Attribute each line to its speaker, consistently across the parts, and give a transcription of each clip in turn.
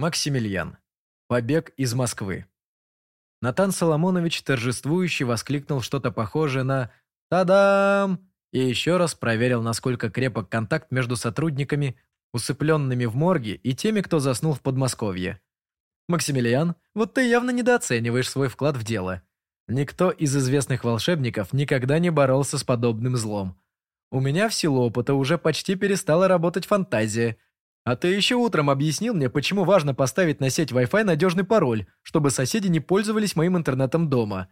Speaker 1: Максимилиан. Побег из Москвы. Натан Соломонович торжествующе воскликнул что-то похожее на «Та-дам!» и еще раз проверил, насколько крепок контакт между сотрудниками, усыпленными в морге, и теми, кто заснул в Подмосковье. «Максимилиан, вот ты явно недооцениваешь свой вклад в дело. Никто из известных волшебников никогда не боролся с подобным злом. У меня в силу опыта уже почти перестала работать фантазия. А ты еще утром объяснил мне, почему важно поставить на сеть Wi-Fi надежный пароль, чтобы соседи не пользовались моим интернетом дома.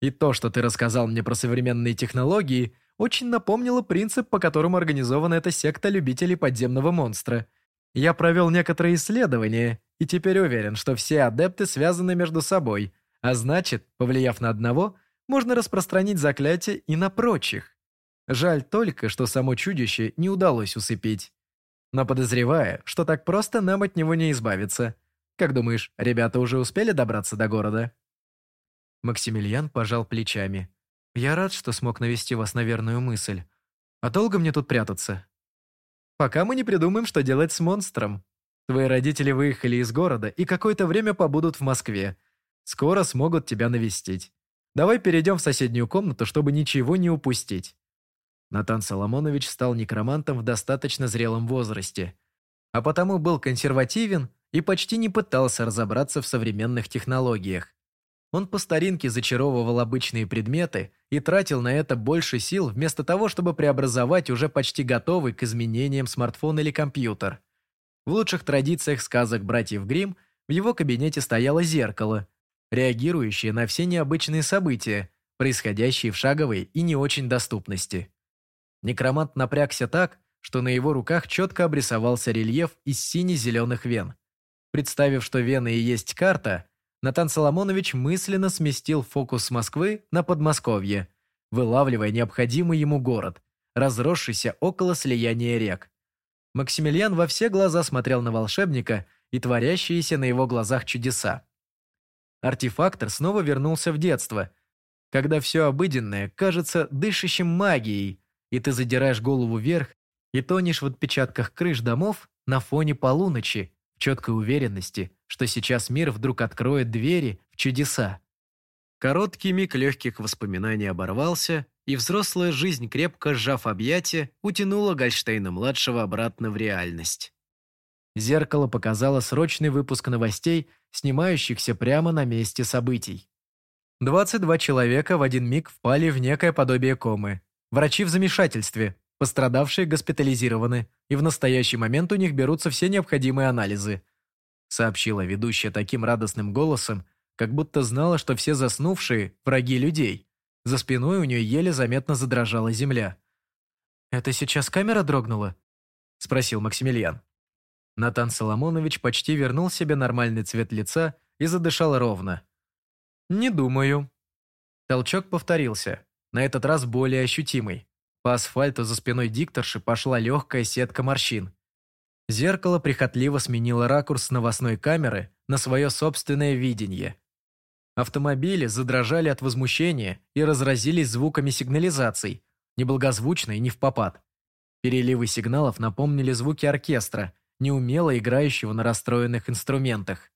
Speaker 1: И то, что ты рассказал мне про современные технологии, очень напомнило принцип, по которому организована эта секта любителей подземного монстра. Я провел некоторые исследования, и теперь уверен, что все адепты связаны между собой, а значит, повлияв на одного, можно распространить заклятие и на прочих. Жаль только, что само чудище не удалось усыпить. Но подозревая, что так просто нам от него не избавиться. Как думаешь, ребята уже успели добраться до города?» Максимилиан пожал плечами. «Я рад, что смог навести вас на верную мысль. А долго мне тут прятаться?» «Пока мы не придумаем, что делать с монстром. Твои родители выехали из города и какое-то время побудут в Москве. Скоро смогут тебя навестить. Давай перейдем в соседнюю комнату, чтобы ничего не упустить». Натан Соломонович стал некромантом в достаточно зрелом возрасте, а потому был консервативен и почти не пытался разобраться в современных технологиях. Он по старинке зачаровывал обычные предметы и тратил на это больше сил вместо того, чтобы преобразовать уже почти готовый к изменениям смартфон или компьютер. В лучших традициях сказок братьев Гримм в его кабинете стояло зеркало, реагирующее на все необычные события, происходящие в шаговой и не очень доступности. Некромант напрягся так, что на его руках четко обрисовался рельеф из сине-зеленых вен. Представив, что вены и есть карта, Натан Соломонович мысленно сместил фокус с Москвы на Подмосковье, вылавливая необходимый ему город, разросшийся около слияния рек. Максимилиан во все глаза смотрел на волшебника и творящиеся на его глазах чудеса. Артефактор снова вернулся в детство, когда все обыденное кажется дышащим магией, и ты задираешь голову вверх и тонешь в отпечатках крыш домов на фоне полуночи, в четкой уверенности, что сейчас мир вдруг откроет двери в чудеса. Короткий миг легких воспоминаний оборвался, и взрослая жизнь, крепко сжав объятия, утянула Гольштейна-младшего обратно в реальность. Зеркало показало срочный выпуск новостей, снимающихся прямо на месте событий. 22 человека в один миг впали в некое подобие комы, Врачи в замешательстве, пострадавшие госпитализированы, и в настоящий момент у них берутся все необходимые анализы», сообщила ведущая таким радостным голосом, как будто знала, что все заснувшие – враги людей. За спиной у нее еле заметно задрожала земля. «Это сейчас камера дрогнула?» – спросил Максимилиан. Натан Соломонович почти вернул себе нормальный цвет лица и задышал ровно. «Не думаю». Толчок повторился на этот раз более ощутимый. По асфальту за спиной дикторши пошла легкая сетка морщин. Зеркало прихотливо сменило ракурс новостной камеры на свое собственное видение. Автомобили задрожали от возмущения и разразились звуками сигнализаций, неблагозвучно и не в попад. Переливы сигналов напомнили звуки оркестра, неумело играющего на расстроенных инструментах.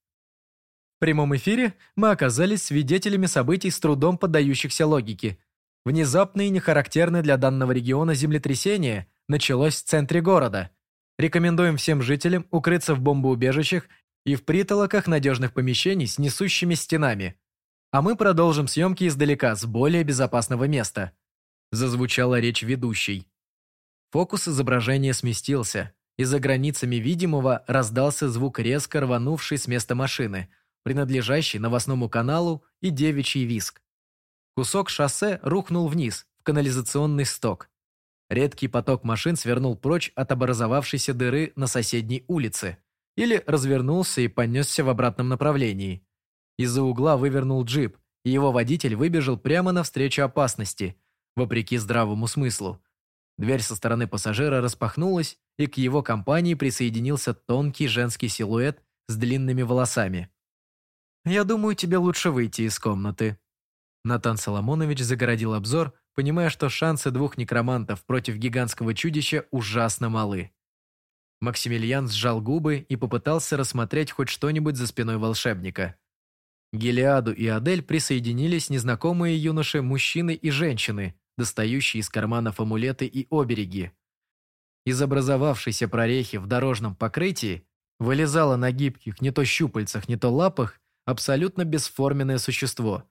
Speaker 1: В прямом эфире мы оказались свидетелями событий с трудом поддающихся логике – Внезапное и нехарактерное для данного региона землетрясение началось в центре города. Рекомендуем всем жителям укрыться в бомбоубежищах и в притолоках надежных помещений с несущими стенами. А мы продолжим съемки издалека, с более безопасного места. Зазвучала речь ведущей. Фокус изображения сместился, и за границами видимого раздался звук резко рванувшей с места машины, принадлежащей новостному каналу и девичий виск. Кусок шоссе рухнул вниз, в канализационный сток. Редкий поток машин свернул прочь от образовавшейся дыры на соседней улице или развернулся и понесся в обратном направлении. Из-за угла вывернул джип, и его водитель выбежал прямо навстречу опасности, вопреки здравому смыслу. Дверь со стороны пассажира распахнулась, и к его компании присоединился тонкий женский силуэт с длинными волосами. «Я думаю, тебе лучше выйти из комнаты», Натан Соломонович загородил обзор, понимая, что шансы двух некромантов против гигантского чудища ужасно малы. Максимилиан сжал губы и попытался рассмотреть хоть что-нибудь за спиной волшебника. Гелиаду и Адель присоединились незнакомые юноши, мужчины и женщины, достающие из карманов амулеты и обереги. Из образовавшейся прорехи в дорожном покрытии вылезало на гибких не то щупальцах, не то лапах абсолютно бесформенное существо.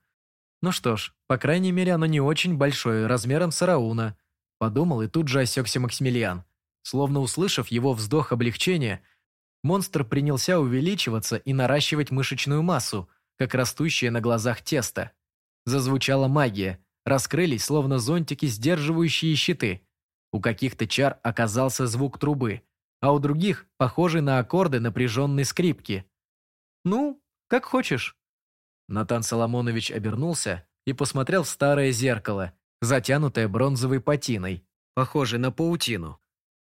Speaker 1: Ну что ж, по крайней мере оно не очень большое, размером с Арауна, подумал и тут же осекся Максимилиан. Словно услышав его вздох облегчения, монстр принялся увеличиваться и наращивать мышечную массу, как растущее на глазах тесто. Зазвучала магия, раскрылись словно зонтики, сдерживающие щиты. У каких-то чар оказался звук трубы, а у других – похожий на аккорды напряженной скрипки. «Ну, как хочешь». Натан Соломонович обернулся и посмотрел в старое зеркало, затянутое бронзовой патиной, похожей на паутину.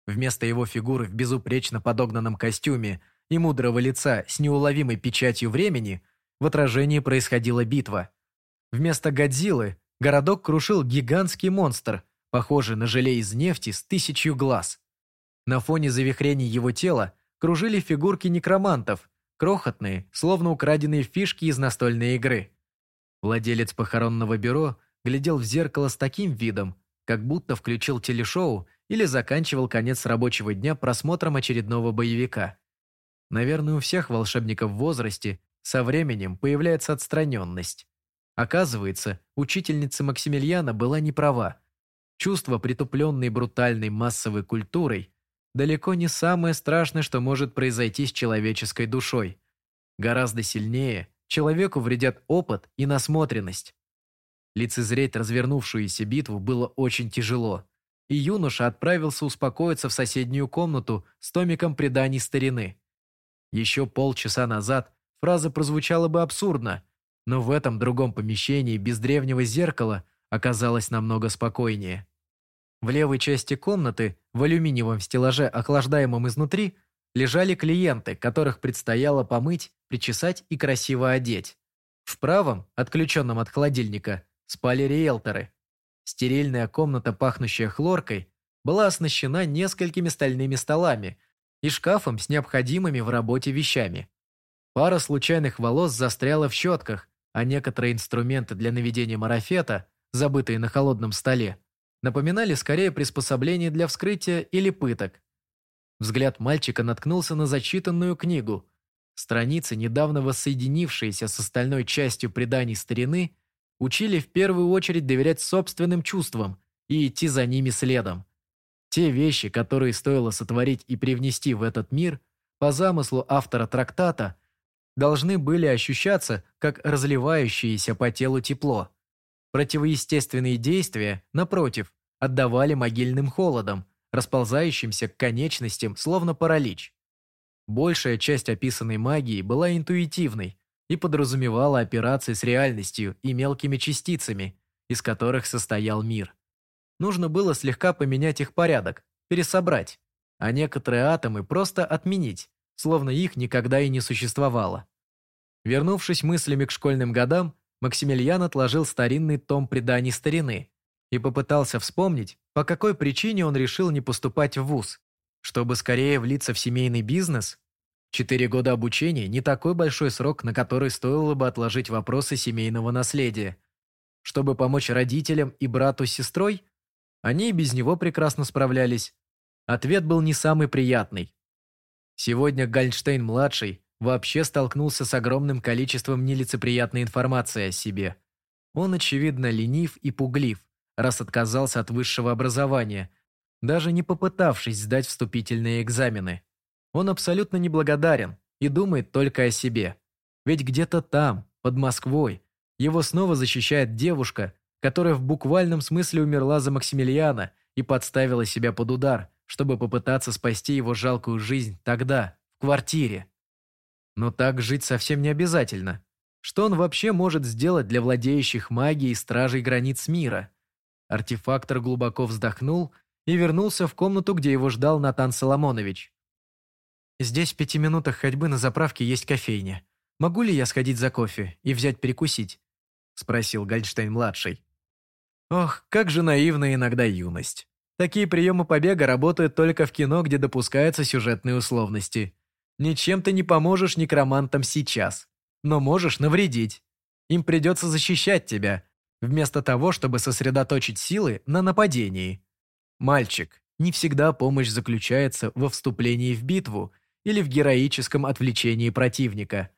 Speaker 1: Вместо его фигуры в безупречно подогнанном костюме и мудрого лица с неуловимой печатью времени в отражении происходила битва. Вместо Годзиллы городок крушил гигантский монстр, похожий на желе из нефти с тысячью глаз. На фоне завихрений его тела кружили фигурки некромантов, крохотные, словно украденные фишки из настольной игры. Владелец похоронного бюро глядел в зеркало с таким видом, как будто включил телешоу или заканчивал конец рабочего дня просмотром очередного боевика. Наверное, у всех волшебников в возрасте со временем появляется отстраненность. Оказывается, учительница Максимилиана была не права. Чувство притупленной брутальной массовой культурой далеко не самое страшное, что может произойти с человеческой душой. Гораздо сильнее человеку вредят опыт и насмотренность. Лицезреть развернувшуюся битву было очень тяжело и юноша отправился успокоиться в соседнюю комнату с томиком преданий старины. Еще полчаса назад фраза прозвучала бы абсурдно, но в этом другом помещении без древнего зеркала оказалось намного спокойнее. В левой части комнаты, в алюминиевом стеллаже, охлаждаемом изнутри, лежали клиенты, которых предстояло помыть, причесать и красиво одеть. В правом, отключенном от холодильника, спали риэлторы, Стерильная комната, пахнущая хлоркой, была оснащена несколькими стальными столами и шкафом с необходимыми в работе вещами. Пара случайных волос застряла в щетках, а некоторые инструменты для наведения марафета, забытые на холодном столе, напоминали скорее приспособление для вскрытия или пыток. Взгляд мальчика наткнулся на зачитанную книгу. Страницы, недавно воссоединившиеся с остальной частью преданий старины, учили в первую очередь доверять собственным чувствам и идти за ними следом. Те вещи, которые стоило сотворить и привнести в этот мир, по замыслу автора трактата, должны были ощущаться как разливающееся по телу тепло. Противоестественные действия, напротив, отдавали могильным холодом, расползающимся к конечностям, словно паралич. Большая часть описанной магии была интуитивной, и подразумевала операции с реальностью и мелкими частицами, из которых состоял мир. Нужно было слегка поменять их порядок, пересобрать, а некоторые атомы просто отменить, словно их никогда и не существовало. Вернувшись мыслями к школьным годам, Максимилиан отложил старинный том преданий старины и попытался вспомнить, по какой причине он решил не поступать в ВУЗ, чтобы скорее влиться в семейный бизнес Четыре года обучения – не такой большой срок, на который стоило бы отложить вопросы семейного наследия. Чтобы помочь родителям и брату с сестрой, они и без него прекрасно справлялись. Ответ был не самый приятный. Сегодня Гальнштейн-младший вообще столкнулся с огромным количеством нелицеприятной информации о себе. Он, очевидно, ленив и пуглив, раз отказался от высшего образования, даже не попытавшись сдать вступительные экзамены. Он абсолютно неблагодарен и думает только о себе. Ведь где-то там, под Москвой, его снова защищает девушка, которая в буквальном смысле умерла за Максимилиана и подставила себя под удар, чтобы попытаться спасти его жалкую жизнь тогда, в квартире. Но так жить совсем не обязательно. Что он вообще может сделать для владеющих магией стражей границ мира? Артефактор глубоко вздохнул и вернулся в комнату, где его ждал Натан Соломонович. Здесь в пяти минутах ходьбы на заправке есть кофейня. Могу ли я сходить за кофе и взять перекусить?» – спросил Гольдштейн-младший. Ох, как же наивна иногда юность. Такие приемы побега работают только в кино, где допускаются сюжетные условности. Ничем ты не поможешь некромантам сейчас, но можешь навредить. Им придется защищать тебя, вместо того, чтобы сосредоточить силы на нападении. Мальчик, не всегда помощь заключается во вступлении в битву или в героическом отвлечении противника.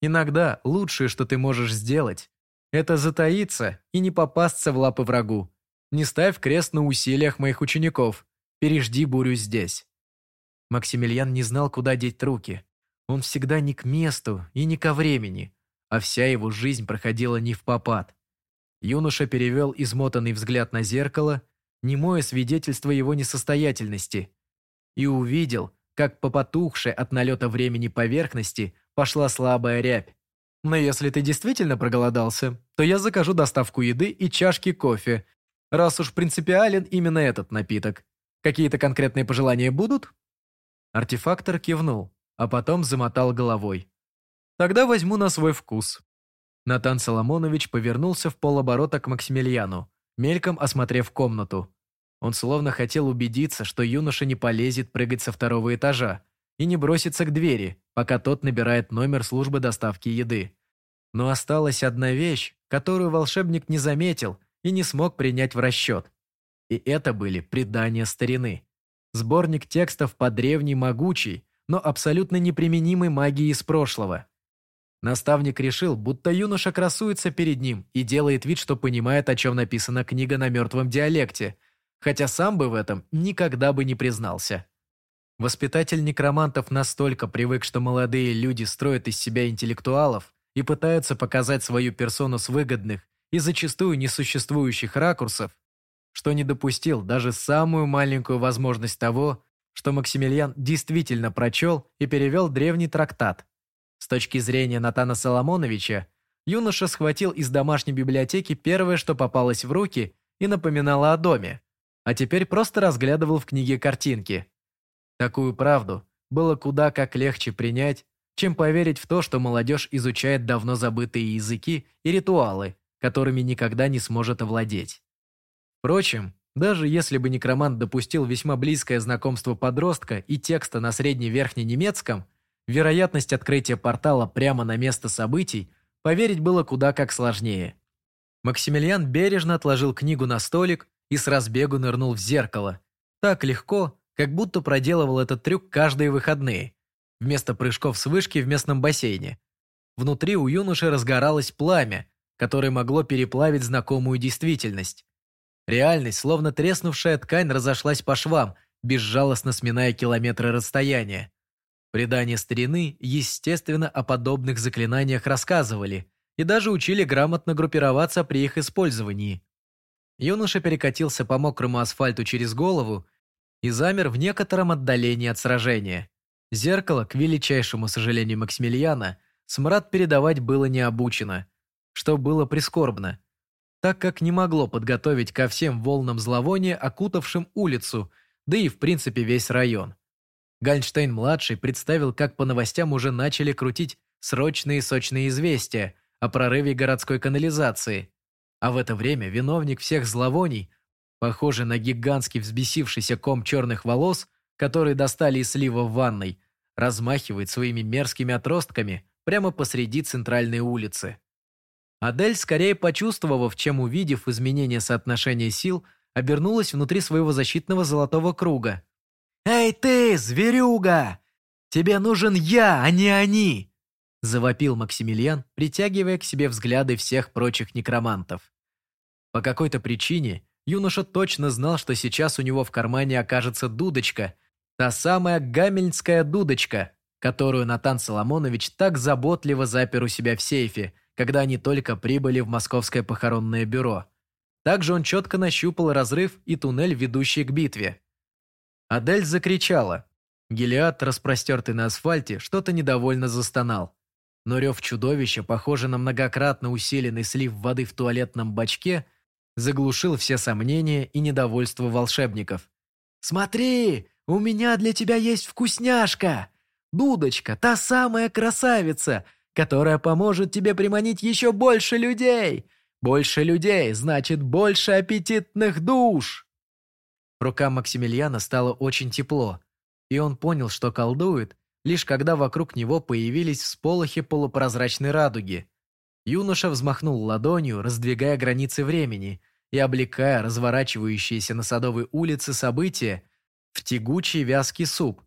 Speaker 1: Иногда лучшее, что ты можешь сделать, это затаиться и не попасться в лапы врагу. Не ставь крест на усилиях моих учеников. Пережди бурю здесь. Максимилиан не знал, куда деть руки. Он всегда не к месту и не ко времени, а вся его жизнь проходила не в попад. Юноша перевел измотанный взгляд на зеркало, немое свидетельство его несостоятельности, и увидел, как по потухшей от налета времени поверхности пошла слабая рябь. Но если ты действительно проголодался, то я закажу доставку еды и чашки кофе, раз уж принципиален именно этот напиток. Какие-то конкретные пожелания будут? Артефактор кивнул, а потом замотал головой. Тогда возьму на свой вкус. Натан Соломонович повернулся в полоборота к Максимилиану, мельком осмотрев комнату. Он словно хотел убедиться, что юноша не полезет прыгать со второго этажа и не бросится к двери, пока тот набирает номер службы доставки еды. Но осталась одна вещь, которую волшебник не заметил и не смог принять в расчет. И это были предания старины. Сборник текстов по древней могучей, но абсолютно неприменимой магии из прошлого. Наставник решил, будто юноша красуется перед ним и делает вид, что понимает, о чем написана книга на мертвом диалекте, хотя сам бы в этом никогда бы не признался. Воспитатель некромантов настолько привык, что молодые люди строят из себя интеллектуалов и пытаются показать свою персону с выгодных и зачастую несуществующих ракурсов, что не допустил даже самую маленькую возможность того, что Максимилиан действительно прочел и перевел древний трактат. С точки зрения Натана Соломоновича, юноша схватил из домашней библиотеки первое, что попалось в руки и напоминало о доме, а теперь просто разглядывал в книге картинки. Такую правду было куда как легче принять, чем поверить в то, что молодежь изучает давно забытые языки и ритуалы, которыми никогда не сможет овладеть. Впрочем, даже если бы некромант допустил весьма близкое знакомство подростка и текста на средне-верхненемецком, вероятность открытия портала прямо на место событий поверить было куда как сложнее. Максимилиан бережно отложил книгу на столик и с разбегу нырнул в зеркало. Так легко, как будто проделывал этот трюк каждые выходные, вместо прыжков с вышки в местном бассейне. Внутри у юноши разгоралось пламя, которое могло переплавить знакомую действительность. Реальность, словно треснувшая ткань, разошлась по швам, безжалостно сминая километры расстояния. Предания старины, естественно, о подобных заклинаниях рассказывали и даже учили грамотно группироваться при их использовании. Юноша перекатился по мокрому асфальту через голову и замер в некотором отдалении от сражения. Зеркало, к величайшему сожалению Максимилиана, смрад передавать было не обучено, что было прискорбно, так как не могло подготовить ко всем волнам зловония, окутавшим улицу, да и в принципе весь район. Гальнштейн-младший представил, как по новостям уже начали крутить срочные сочные известия о прорыве городской канализации, а в это время виновник всех зловоний, похожий на гигантский взбесившийся ком черных волос, который достали из слива в ванной, размахивает своими мерзкими отростками прямо посреди центральной улицы. Адель, скорее почувствовав, чем увидев изменение соотношения сил, обернулась внутри своего защитного золотого круга. «Эй ты, зверюга! Тебе нужен я, а не они!» Завопил Максимилиан, притягивая к себе взгляды всех прочих некромантов. По какой-то причине юноша точно знал, что сейчас у него в кармане окажется дудочка, та самая гамельнская дудочка, которую Натан Соломонович так заботливо запер у себя в сейфе – когда они только прибыли в московское похоронное бюро. Также он четко нащупал разрыв и туннель, ведущий к битве. Адель закричала. Гелиад, распростертый на асфальте, что-то недовольно застонал. Но рев чудовища, похожий на многократно усиленный слив воды в туалетном бачке, заглушил все сомнения и недовольство волшебников. «Смотри, у меня для тебя есть вкусняшка! Дудочка, та самая красавица, которая поможет тебе приманить еще больше людей. Больше людей значит больше аппетитных душ. Рукам Максимилиана стало очень тепло, и он понял, что колдует, лишь когда вокруг него появились всполохи полупрозрачной радуги. Юноша взмахнул ладонью, раздвигая границы времени и облекая разворачивающиеся на Садовой улице события в тягучий вязкий суп.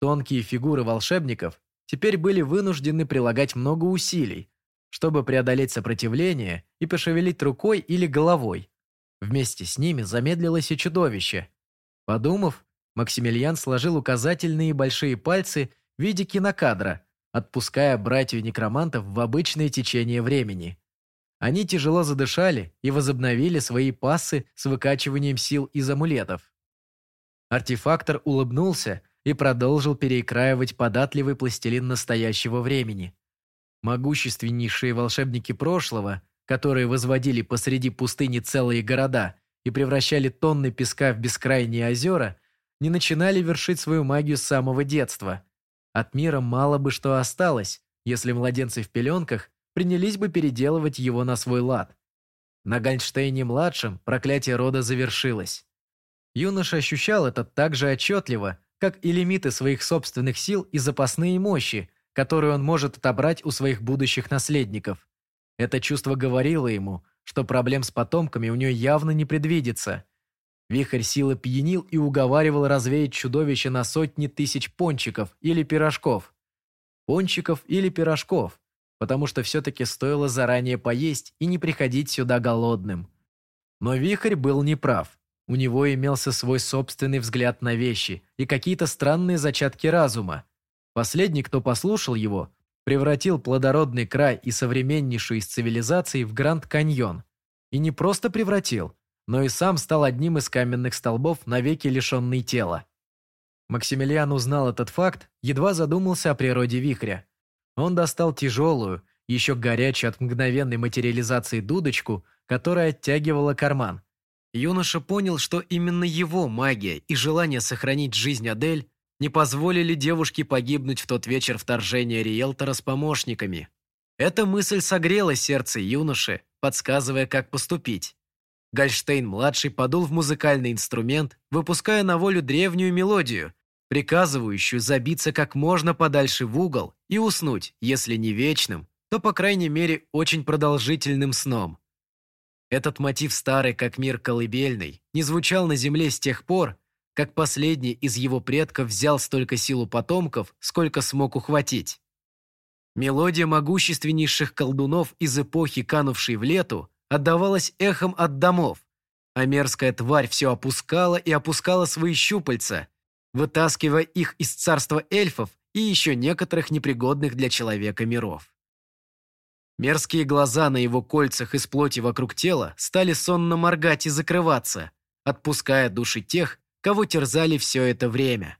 Speaker 1: Тонкие фигуры волшебников теперь были вынуждены прилагать много усилий, чтобы преодолеть сопротивление и пошевелить рукой или головой. Вместе с ними замедлилось и чудовище. Подумав, Максимилиан сложил указательные большие пальцы в виде кинокадра, отпуская братьев-некромантов в обычное течение времени. Они тяжело задышали и возобновили свои пассы с выкачиванием сил из амулетов. Артефактор улыбнулся и продолжил перекраивать податливый пластилин настоящего времени. Могущественнейшие волшебники прошлого, которые возводили посреди пустыни целые города и превращали тонны песка в бескрайние озера, не начинали вершить свою магию с самого детства. От мира мало бы что осталось, если младенцы в пеленках принялись бы переделывать его на свой лад. На Гальнштейне-младшем проклятие рода завершилось. Юноша ощущал это так же отчетливо, как и лимиты своих собственных сил и запасные мощи, которые он может отобрать у своих будущих наследников. Это чувство говорило ему, что проблем с потомками у нее явно не предвидится. Вихрь силы пьянил и уговаривал развеять чудовище на сотни тысяч пончиков или пирожков. Пончиков или пирожков, потому что все-таки стоило заранее поесть и не приходить сюда голодным. Но Вихрь был неправ. У него имелся свой собственный взгляд на вещи и какие-то странные зачатки разума. Последний, кто послушал его, превратил плодородный край и современнейшую из цивилизаций в Гранд-Каньон. И не просто превратил, но и сам стал одним из каменных столбов, навеки лишенный тела. Максимилиан узнал этот факт, едва задумался о природе вихря. Он достал тяжелую, еще горячую от мгновенной материализации дудочку, которая оттягивала карман – Юноша понял, что именно его магия и желание сохранить жизнь Адель не позволили девушке погибнуть в тот вечер вторжения риэлтора с помощниками. Эта мысль согрела сердце юноши, подсказывая, как поступить. Гольштейн-младший подул в музыкальный инструмент, выпуская на волю древнюю мелодию, приказывающую забиться как можно подальше в угол и уснуть, если не вечным, то, по крайней мере, очень продолжительным сном. Этот мотив старый, как мир колыбельный, не звучал на земле с тех пор, как последний из его предков взял столько сил у потомков, сколько смог ухватить. Мелодия могущественнейших колдунов из эпохи, канувшей в лету, отдавалась эхом от домов, а мерзкая тварь все опускала и опускала свои щупальца, вытаскивая их из царства эльфов и еще некоторых непригодных для человека миров. Мерзкие глаза на его кольцах из плоти вокруг тела стали сонно моргать и закрываться, отпуская души тех, кого терзали все это время.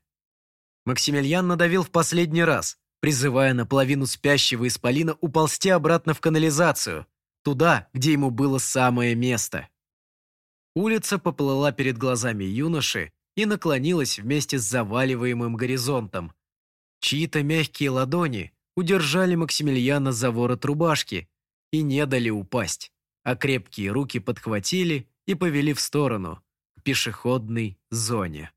Speaker 1: Максимилиан надавил в последний раз, призывая наполовину спящего исполина уползти обратно в канализацию, туда, где ему было самое место. Улица поплыла перед глазами юноши и наклонилась вместе с заваливаемым горизонтом. Чьи-то мягкие ладони удержали Максимилиана за ворот рубашки и не дали упасть, а крепкие руки подхватили и повели в сторону, пешеходной зоне.